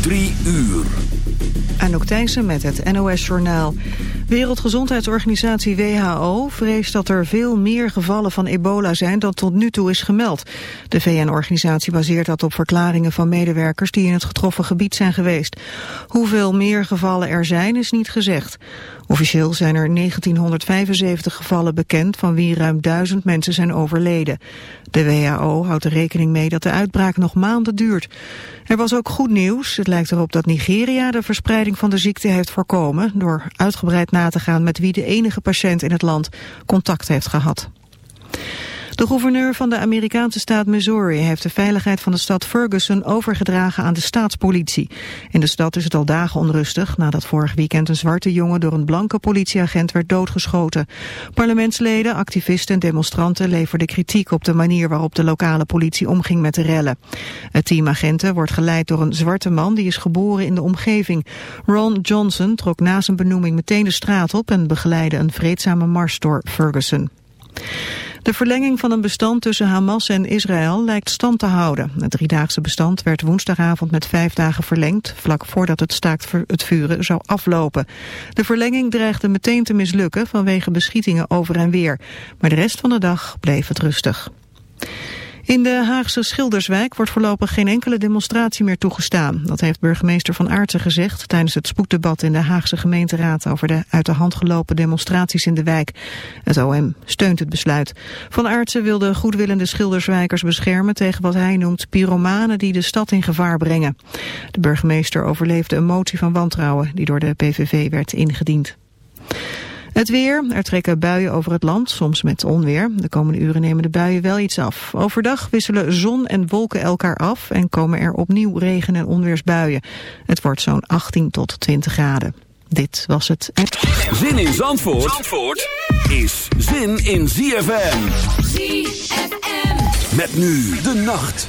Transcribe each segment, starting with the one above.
Drie uur. Anouk Thijssen met het NOS-journaal. Wereldgezondheidsorganisatie WHO vreest dat er veel meer gevallen van ebola zijn dan tot nu toe is gemeld. De VN-organisatie baseert dat op verklaringen van medewerkers die in het getroffen gebied zijn geweest. Hoeveel meer gevallen er zijn is niet gezegd. Officieel zijn er 1975 gevallen bekend van wie ruim duizend mensen zijn overleden. De WHO houdt er rekening mee dat de uitbraak nog maanden duurt. Er was ook goed nieuws. Het lijkt erop dat Nigeria de verspreiding van de ziekte heeft voorkomen... door uitgebreid na te gaan met wie de enige patiënt in het land contact heeft gehad. De gouverneur van de Amerikaanse staat Missouri heeft de veiligheid van de stad Ferguson overgedragen aan de staatspolitie. In de stad is het al dagen onrustig nadat vorig weekend een zwarte jongen door een blanke politieagent werd doodgeschoten. Parlementsleden, activisten en demonstranten leverden kritiek op de manier waarop de lokale politie omging met de rellen. Het team agenten wordt geleid door een zwarte man die is geboren in de omgeving. Ron Johnson trok na zijn benoeming meteen de straat op en begeleidde een vreedzame mars door Ferguson. De verlenging van een bestand tussen Hamas en Israël lijkt stand te houden. Het driedaagse bestand werd woensdagavond met vijf dagen verlengd, vlak voordat het staakt het vuren zou aflopen. De verlenging dreigde meteen te mislukken vanwege beschietingen over en weer. Maar de rest van de dag bleef het rustig. In de Haagse Schilderswijk wordt voorlopig geen enkele demonstratie meer toegestaan. Dat heeft burgemeester Van Aartsen gezegd tijdens het spoeddebat in de Haagse gemeenteraad over de uit de hand gelopen demonstraties in de wijk. Het OM steunt het besluit. Van Aartsen wil de goedwillende Schilderswijkers beschermen tegen wat hij noemt pyromanen die de stad in gevaar brengen. De burgemeester overleefde een motie van wantrouwen die door de PVV werd ingediend. Het weer, er trekken buien over het land, soms met onweer. De komende uren nemen de buien wel iets af. Overdag wisselen zon en wolken elkaar af en komen er opnieuw regen- en onweersbuien. Het wordt zo'n 18 tot 20 graden. Dit was het. Zin in Zandvoort, Zandvoort is zin in ZFM. ZFM. Met nu de nacht.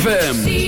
ZFM.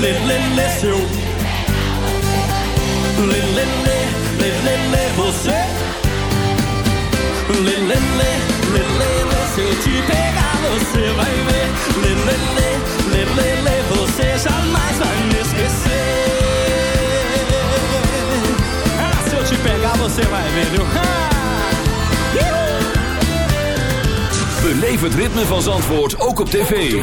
leleção. Lelele, lelele, você. Lelele, lelele, se eu te pegar, você vai ver. Lelele, lelele, você jamais vai me esquecer. Ah, se eu te pegar, você vai ver, viu? Beleef het ritme van Zandvoort ook op tv.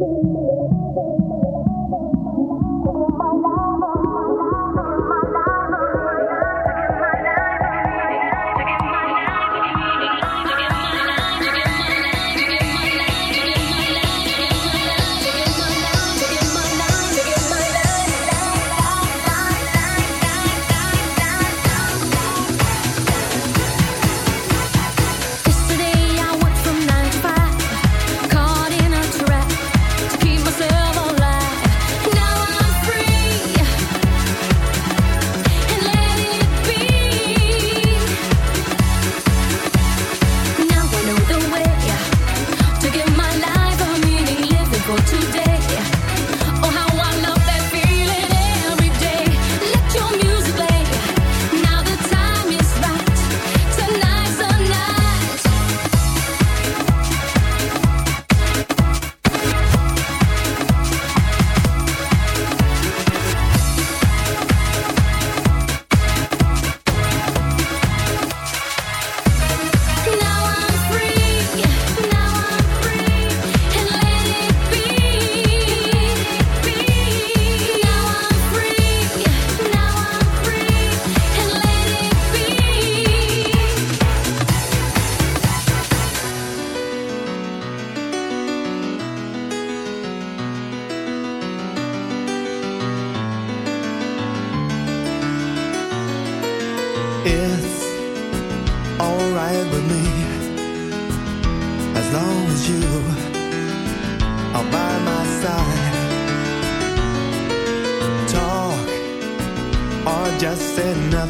baby.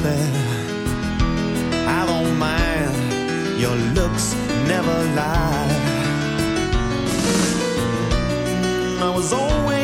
that I don't mind. Your looks never lie. I was always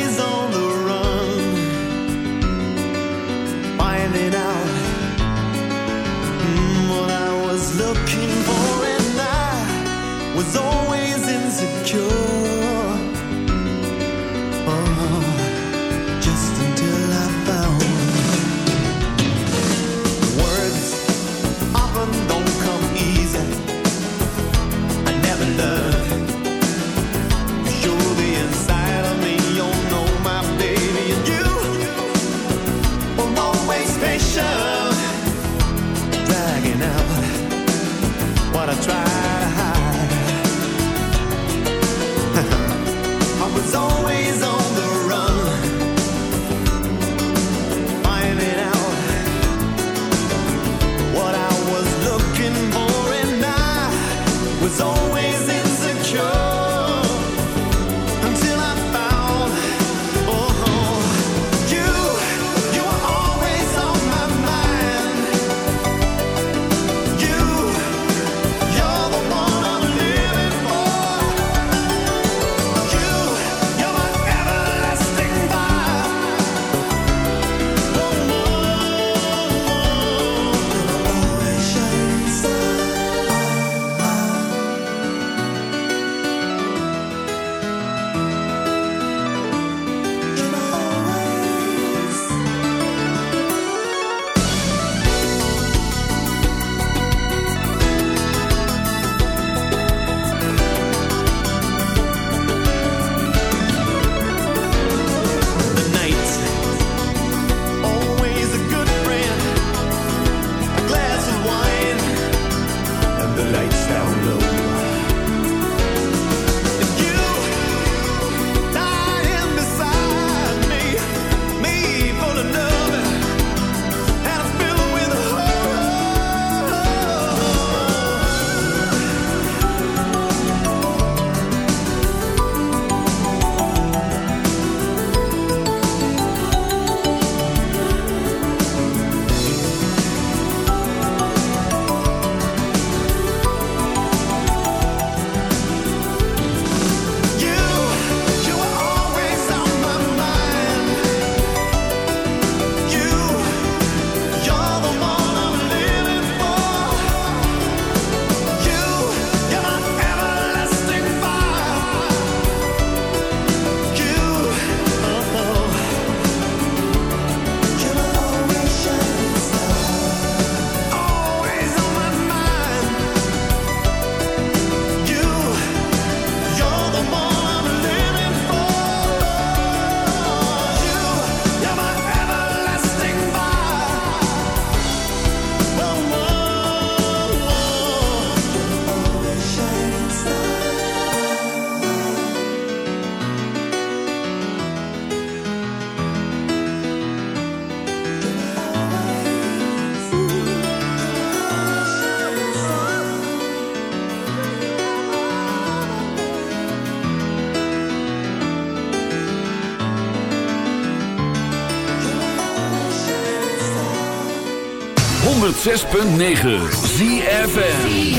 106.9 FM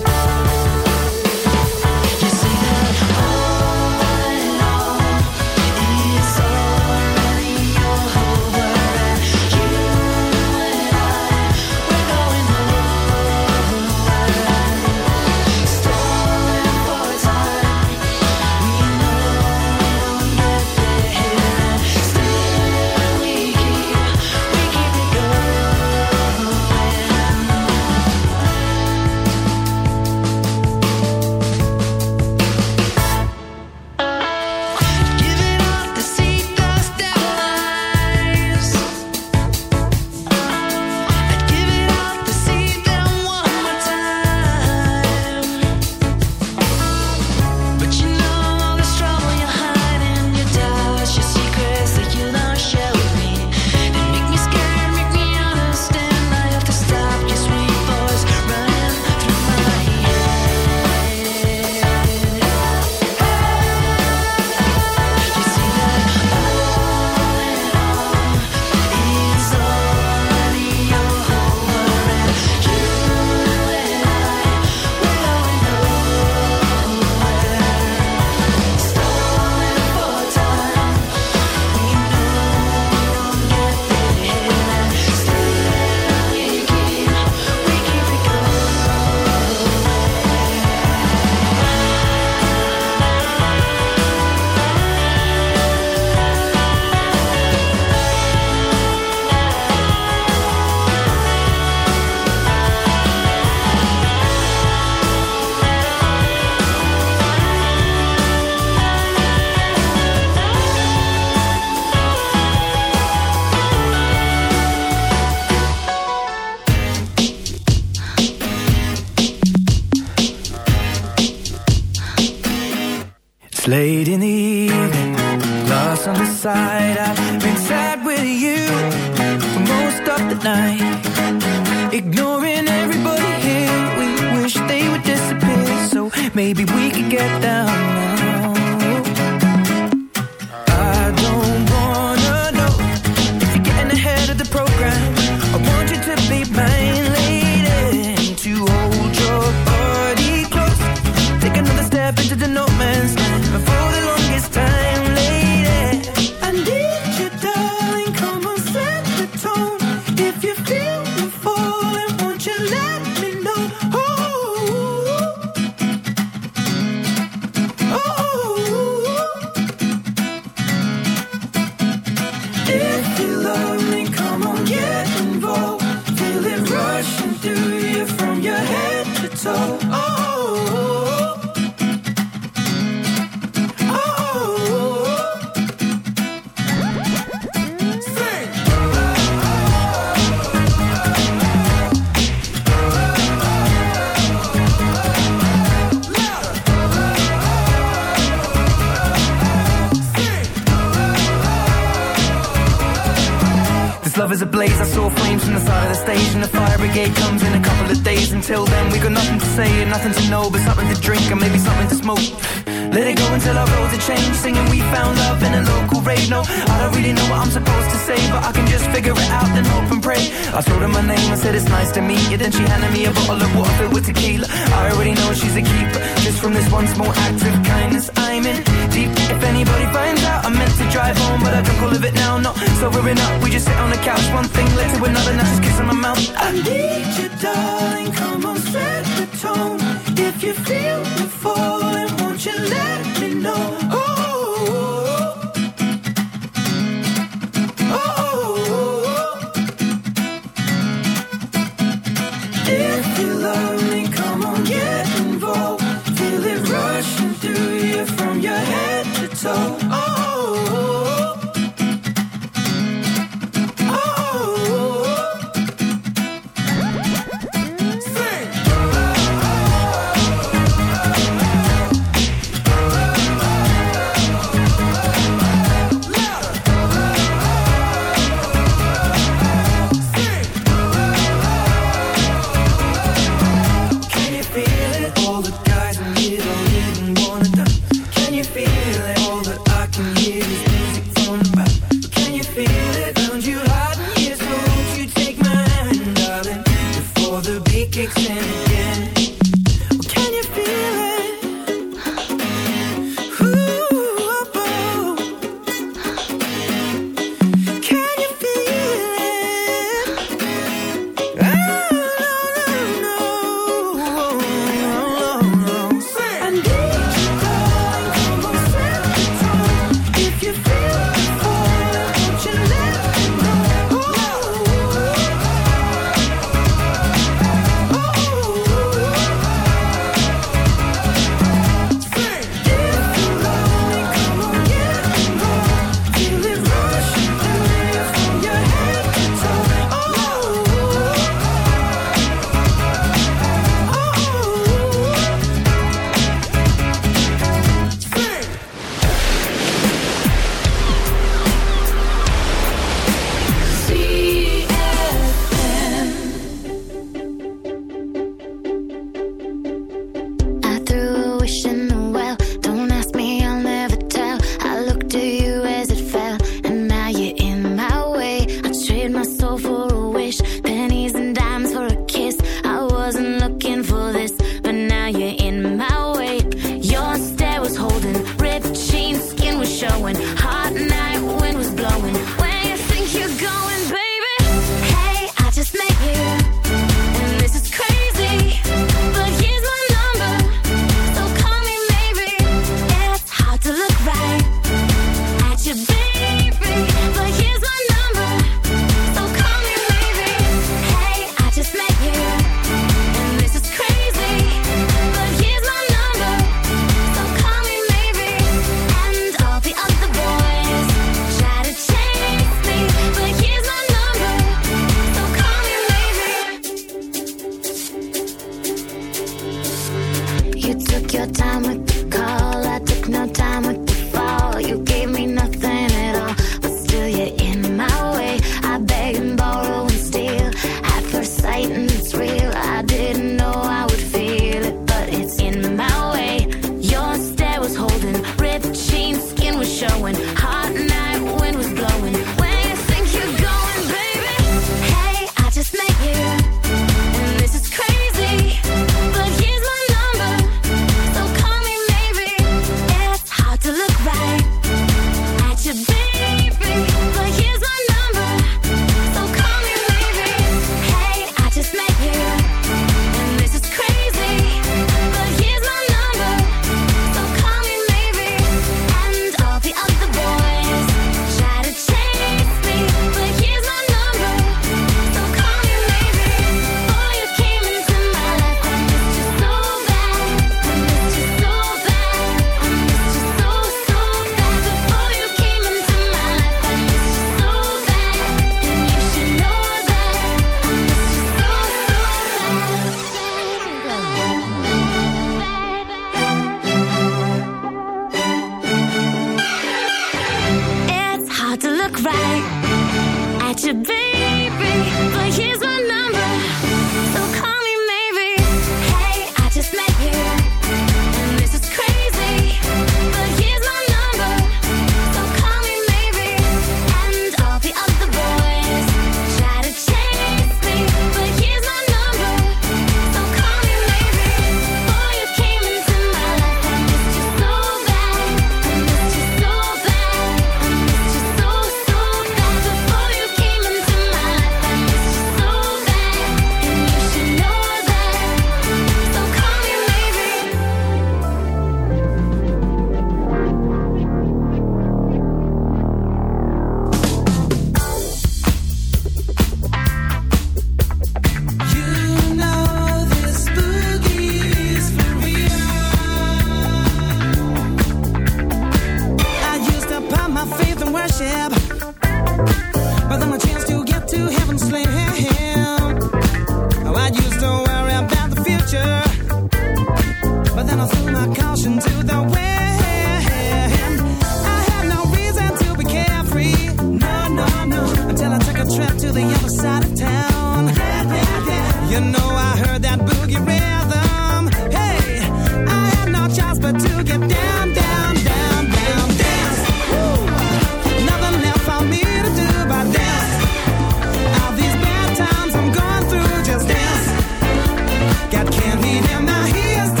Me him now. He is.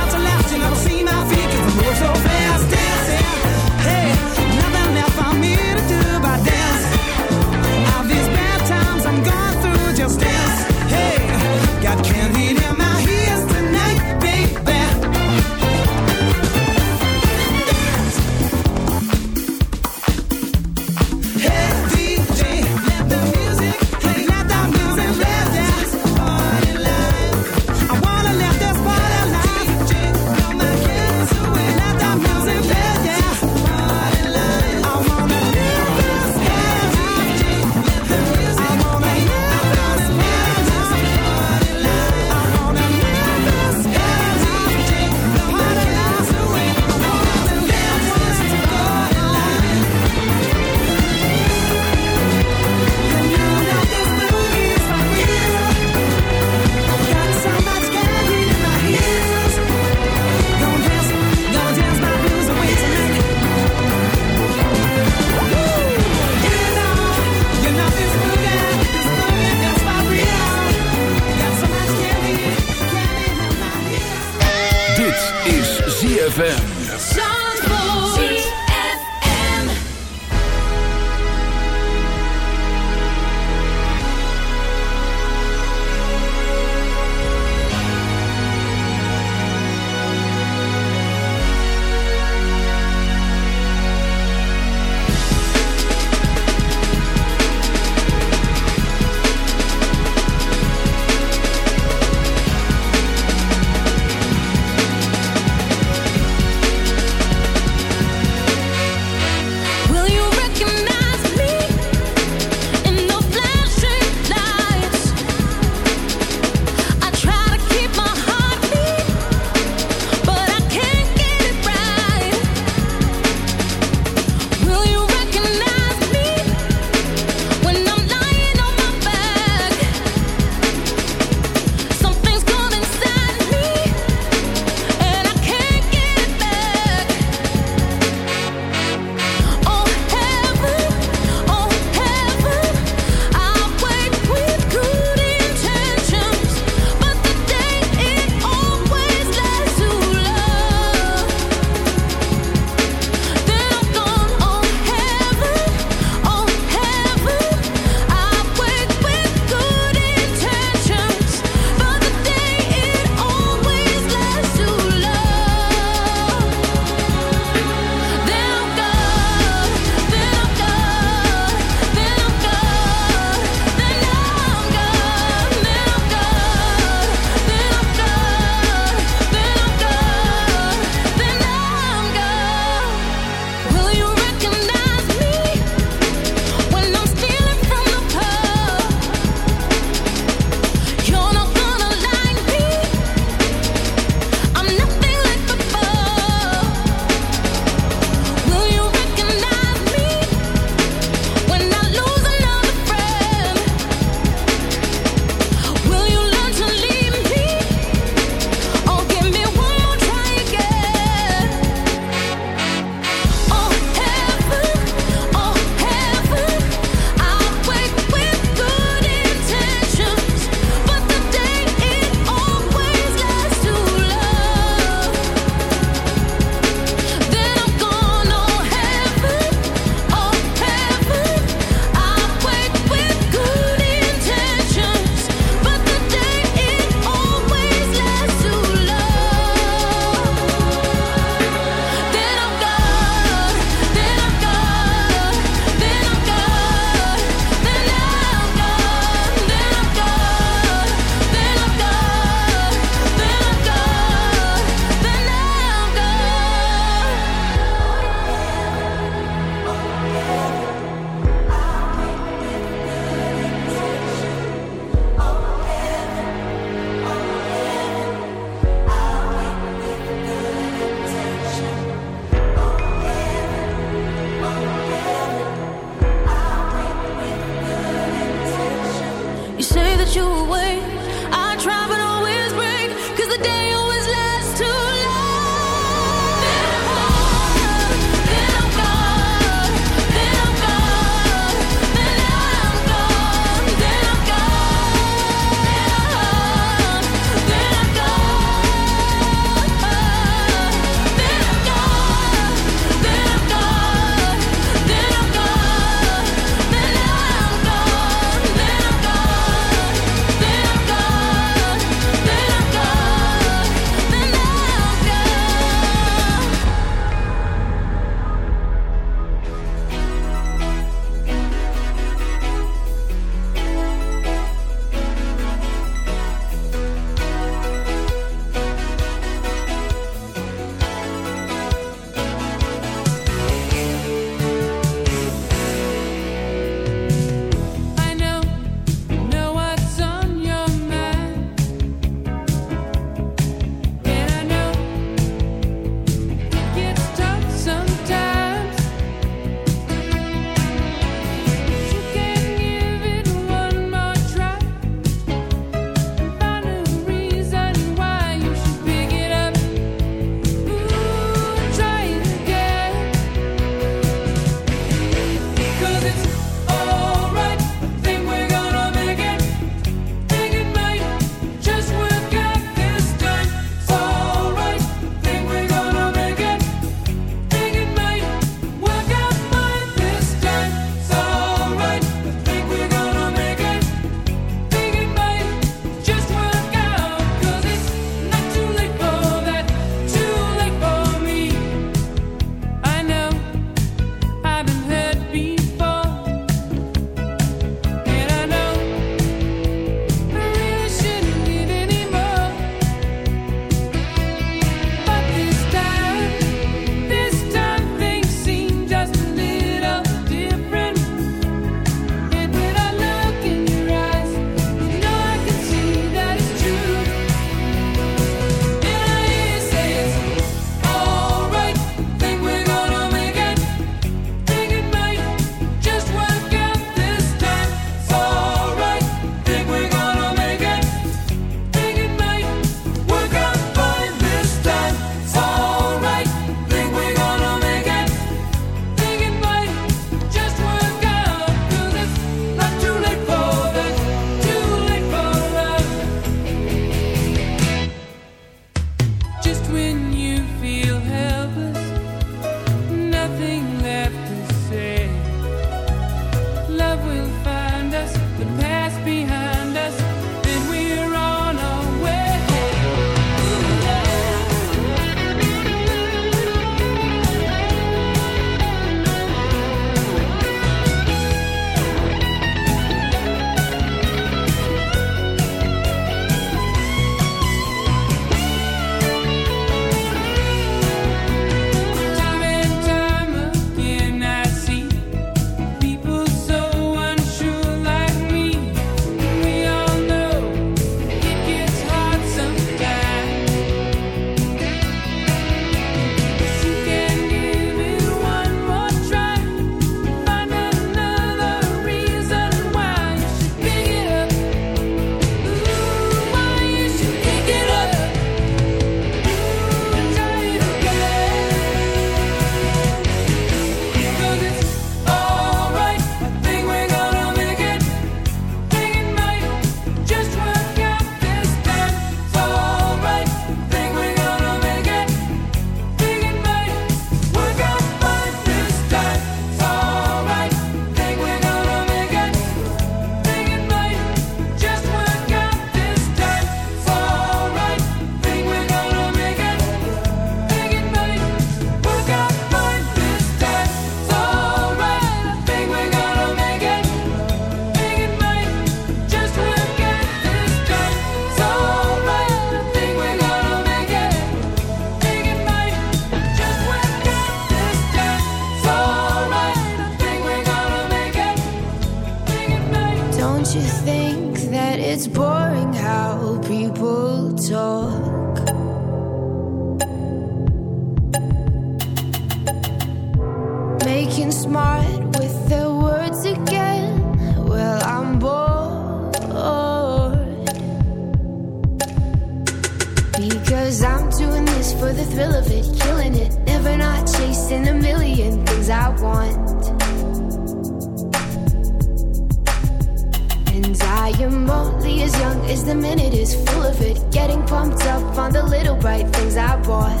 I am only as young as the minute is full of it. Getting pumped up on the little bright things I bought.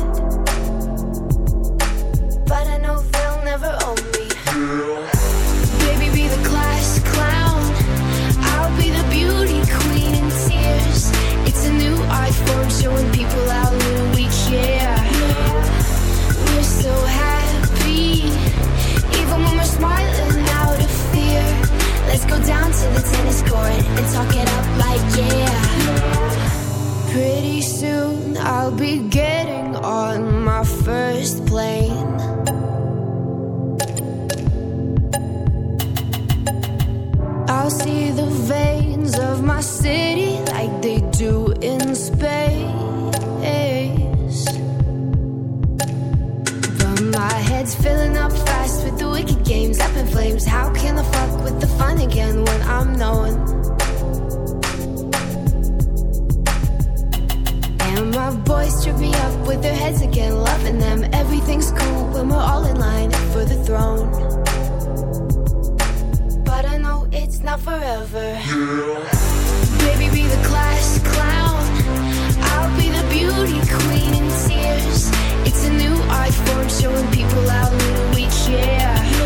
But I know they'll never own me. Baby, be the class clown. I'll be the beauty queen in tears. It's a new art form showing people how go down to the tennis court and talk it up like yeah. Pretty soon I'll be getting on my first plane. I'll see the veins of my city like they do in space. But my head's filling up fast games up in flames. How can I fuck with the fun again when I'm knowing? And my boys trip me up with their heads again, loving them. Everything's cool when we're all in line for the throne. But I know it's not forever. Yeah. Baby, be the class clown. I'll be the beauty queen in tears. It's a new art form showing people how little we care.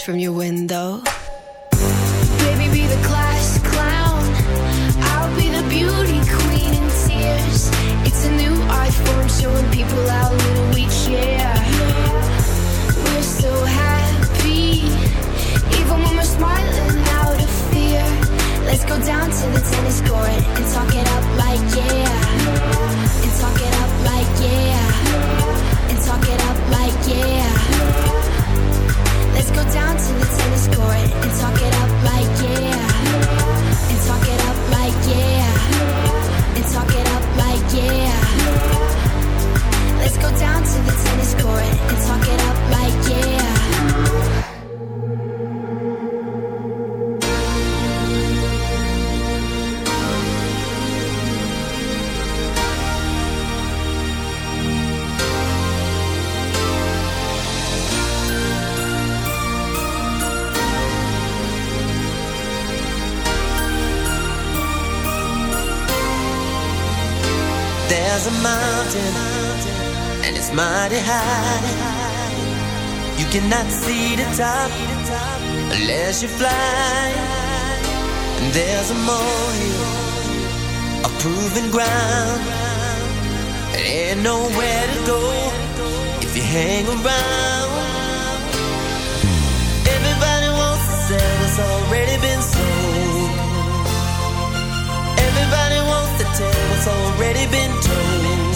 from your window. Cannot see the top unless you fly. And there's a molehill, a proven ground. There ain't nowhere to go if you hang around. Everybody wants to sell what's already been sold. Everybody wants to tell what's already been told.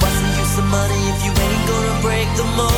What's the use of money if you ain't gonna break the mold?